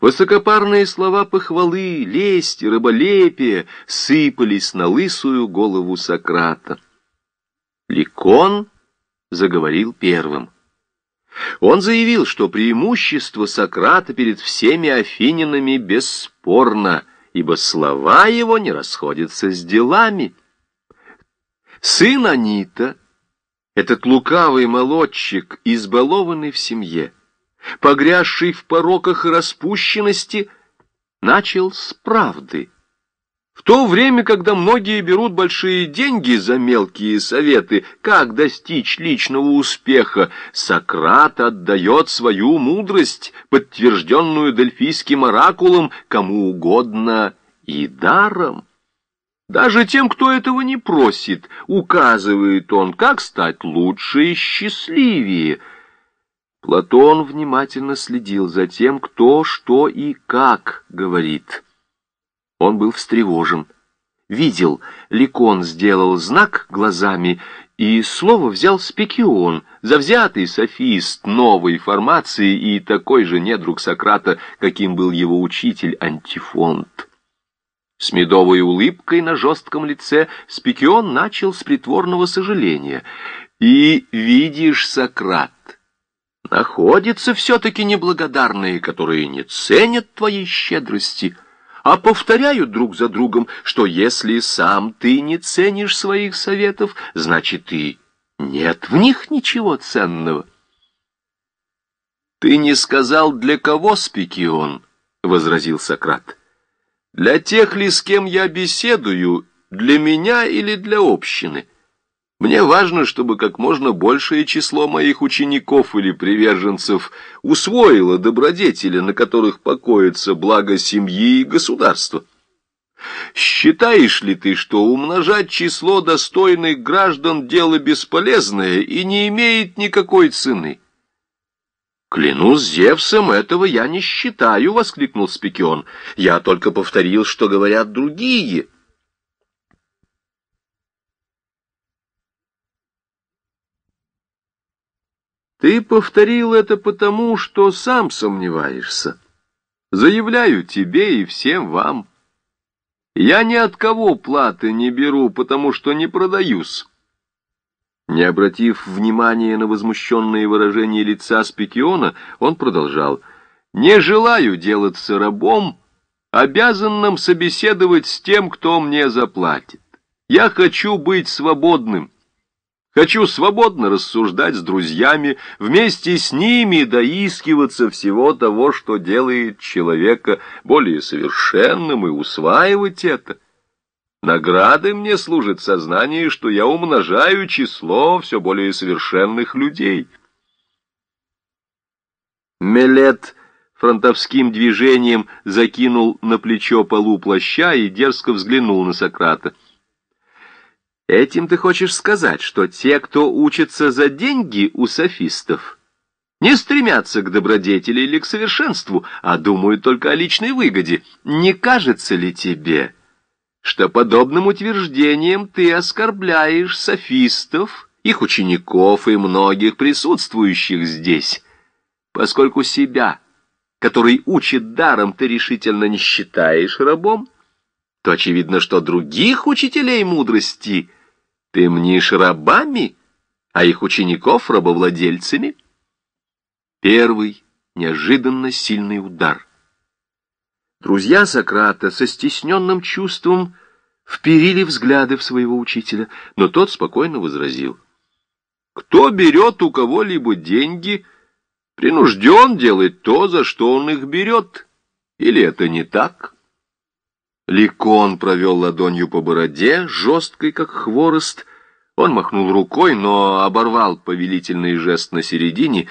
Высокопарные слова похвалы, лесть и рыболепие сыпались на лысую голову Сократа. Ликон заговорил первым. Он заявил, что преимущество Сократа перед всеми афининами бесспорно, ибо слова его не расходятся с делами. Сын Анита, этот лукавый молодчик, избалованный в семье, погрязший в пороках и распущенности, начал с правды. В то время, когда многие берут большие деньги за мелкие советы, как достичь личного успеха, Сократ отдает свою мудрость, подтвержденную дельфийским оракулом, кому угодно и даром. Даже тем, кто этого не просит, указывает он, как стать лучше и счастливее – Платон внимательно следил за тем, кто, что и как говорит. Он был встревожен. Видел, Ликон сделал знак глазами, и слово взял Спекион, завзятый софист новой формации и такой же недруг Сократа, каким был его учитель Антифонт. С медовой улыбкой на жестком лице Спекион начал с притворного сожаления. «И видишь, Сократ, Находятся все-таки неблагодарные, которые не ценят твоей щедрости, а повторяют друг за другом, что если сам ты не ценишь своих советов, значит и нет в них ничего ценного. «Ты не сказал, для кого Спикион?» — возразил Сократ. «Для тех ли, с кем я беседую, для меня или для общины?» Мне важно, чтобы как можно большее число моих учеников или приверженцев усвоило добродетели, на которых покоится благо семьи и государства. Считаешь ли ты, что умножать число достойных граждан – дело бесполезное и не имеет никакой цены? «Клянусь Зевсом, этого я не считаю!» — воскликнул Спикион. «Я только повторил, что говорят другие». Ты повторил это потому, что сам сомневаешься. Заявляю тебе и всем вам. Я ни от кого платы не беру, потому что не продаюсь. Не обратив внимания на возмущенные выражения лица Спикиона, он продолжал. «Не желаю делаться рабом, обязанным собеседовать с тем, кто мне заплатит. Я хочу быть свободным». Хочу свободно рассуждать с друзьями, вместе с ними доискиваться всего того, что делает человека более совершенным, и усваивать это. Наградой мне служит сознание, что я умножаю число все более совершенных людей. Мелет фронтовским движением закинул на плечо полу плаща и дерзко взглянул на Сократа. Этим ты хочешь сказать, что те, кто учится за деньги у софистов, не стремятся к добродетели или к совершенству, а думают только о личной выгоде. Не кажется ли тебе, что подобным утверждением ты оскорбляешь софистов, их учеников и многих присутствующих здесь, поскольку себя, который учит даром, ты решительно не считаешь рабом, то очевидно, что других учителей мудрости – ты мнишь рабами, а их учеников рабовладельцами? Первый неожиданно сильный удар. Друзья Сократа со стесненным чувством вперили взгляды в своего учителя, но тот спокойно возразил. Кто берет у кого-либо деньги, принужден делать то, за что он их берет. Или это не так? Ликон провел ладонью по бороде, жесткой, как хворост. Он махнул рукой, но оборвал повелительный жест на середине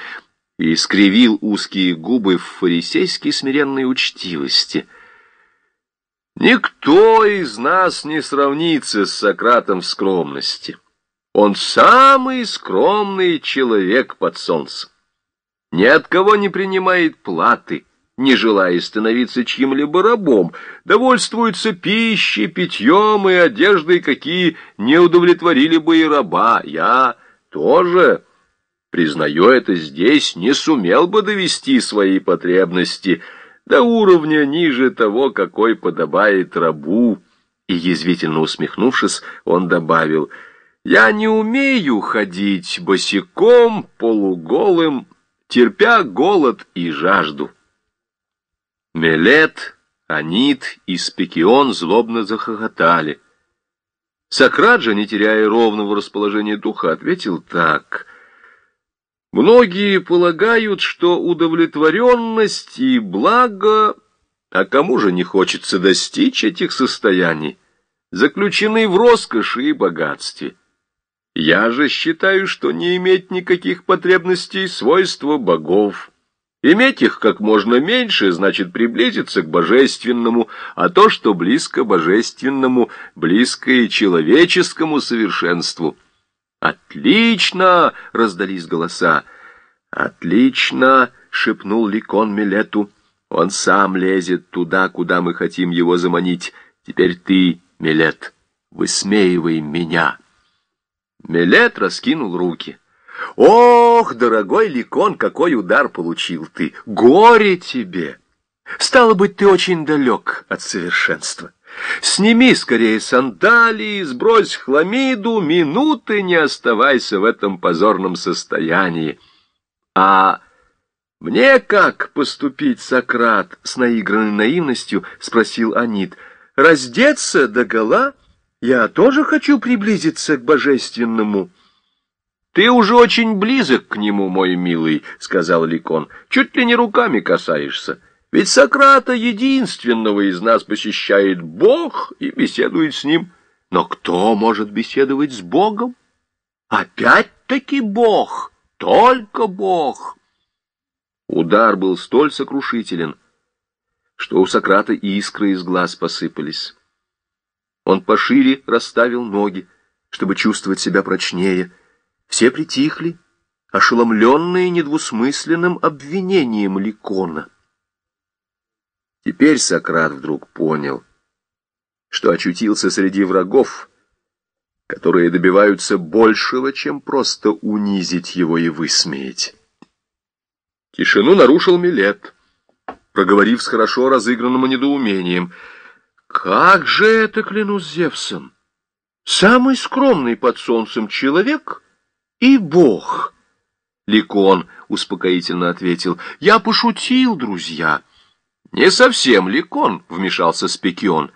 и скривил узкие губы в фарисейской смиренной учтивости. Никто из нас не сравнится с Сократом в скромности. Он самый скромный человек под солнцем. Ни от кого не принимает платы не желая становиться чьим-либо рабом, довольствуются пищей, питьем и одеждой, какие не удовлетворили бы и раба. Я тоже, признаю это здесь, не сумел бы довести свои потребности до уровня ниже того, какой подобает рабу. И, язвительно усмехнувшись, он добавил, «Я не умею ходить босиком, полуголым, терпя голод и жажду». Мелет, Анит и Спекион злобно захохотали. Сократ же, не теряя ровного расположения духа, ответил так — Многие полагают, что удовлетворенность и благо, а кому же не хочется достичь этих состояний, заключены в роскоши и богатстве. Я же считаю, что не иметь никаких потребностей — свойства богов. Иметь их как можно меньше, значит приблизиться к божественному, а то, что близко божественному, близко и человеческому совершенству — «Отлично!» — раздались голоса. «Отлично!» — шепнул Ликон Милету. «Он сам лезет туда, куда мы хотим его заманить. Теперь ты, Милет, высмеивай меня!» Милет раскинул руки. «Ох, дорогой Ликон, какой удар получил ты! Горе тебе! Стало быть, ты очень далек от совершенства. Сними скорее сандалии, сбрось хламиду, минуты не оставайся в этом позорном состоянии. А мне как поступить, Сократ, с наигранной наивностью спросил Анит. Раздеться догола? Я тоже хочу приблизиться к божественному. Ты уже очень близок к нему, мой милый, сказал Ликон. Чуть ли не руками касаешься. Ведь Сократа единственного из нас посещает Бог и беседует с ним. Но кто может беседовать с Богом? Опять-таки Бог, только Бог. Удар был столь сокрушителен, что у Сократа искры из глаз посыпались. Он пошире расставил ноги, чтобы чувствовать себя прочнее. Все притихли, ошеломленные недвусмысленным обвинением Ликона. Теперь Сократ вдруг понял, что очутился среди врагов, которые добиваются большего, чем просто унизить его и высмеять. Тишину нарушил Милет, проговорив с хорошо разыгранным недоумением. «Как же это, клянусь Зевсом! Самый скромный под солнцем человек и Бог!» Ликон успокоительно ответил. «Я пошутил, друзья!» «Не совсем Ликон», — вмешался Спекион.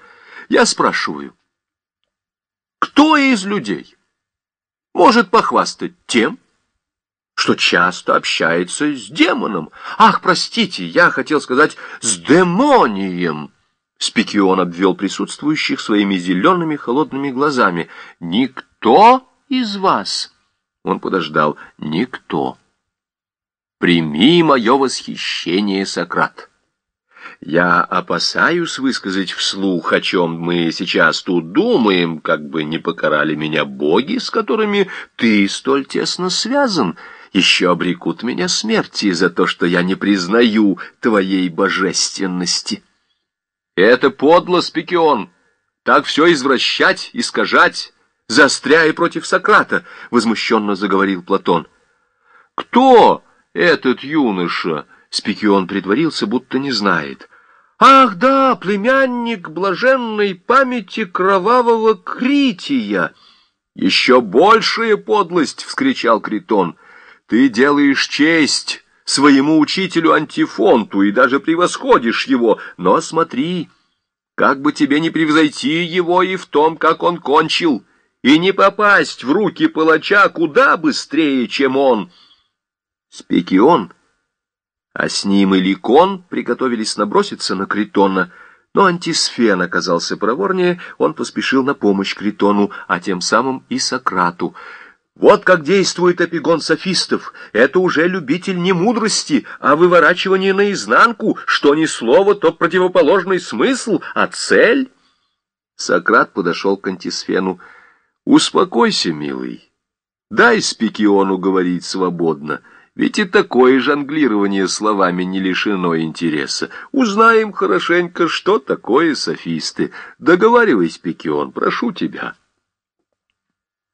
«Я спрашиваю, кто из людей может похвастать тем, что часто общается с демоном? Ах, простите, я хотел сказать с демонием!» Спекион обвел присутствующих своими зелеными холодными глазами. «Никто из вас?» Он подождал. «Никто. Прими мое восхищение, Сократ». Я опасаюсь высказать вслух, о чем мы сейчас тут думаем, как бы не покарали меня боги, с которыми ты столь тесно связан, еще обрекут меня смерти за то, что я не признаю твоей божественности. Это подло, Спикион, так все извращать, искажать, застряя против Сократа, — возмущенно заговорил Платон. Кто этот юноша? Спикион притворился, будто не знает. Ах да, племянник блаженной памяти кровавого Крития! Еще большая подлость, — вскричал Критон. Ты делаешь честь своему учителю Антифонту и даже превосходишь его, но смотри, как бы тебе не превзойти его и в том, как он кончил, и не попасть в руки палача куда быстрее, чем он. Спекион — а с ним и Ликон приготовились наброситься на Критона, но Антисфен оказался проворнее, он поспешил на помощь Критону, а тем самым и Сократу. Вот как действует эпигон софистов. Это уже любитель не мудрости, а выворачивание наизнанку, что ни слово, то противоположный смысл, а цель. Сократ подошел к Антисфену. «Успокойся, милый. Дай Спикиону говорить свободно». Ведь и такое жонглирование словами не лишено интереса. Узнаем хорошенько, что такое софисты. Договаривайся, Пикион, прошу тебя.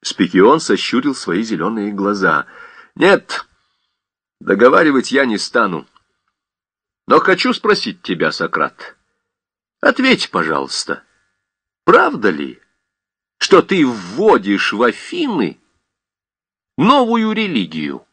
Спикион сощурил свои зеленые глаза. Нет, договаривать я не стану. Но хочу спросить тебя, Сократ. Ответь, пожалуйста, правда ли, что ты вводишь в Афины новую религию?